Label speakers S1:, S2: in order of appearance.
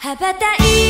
S1: 羽ばたい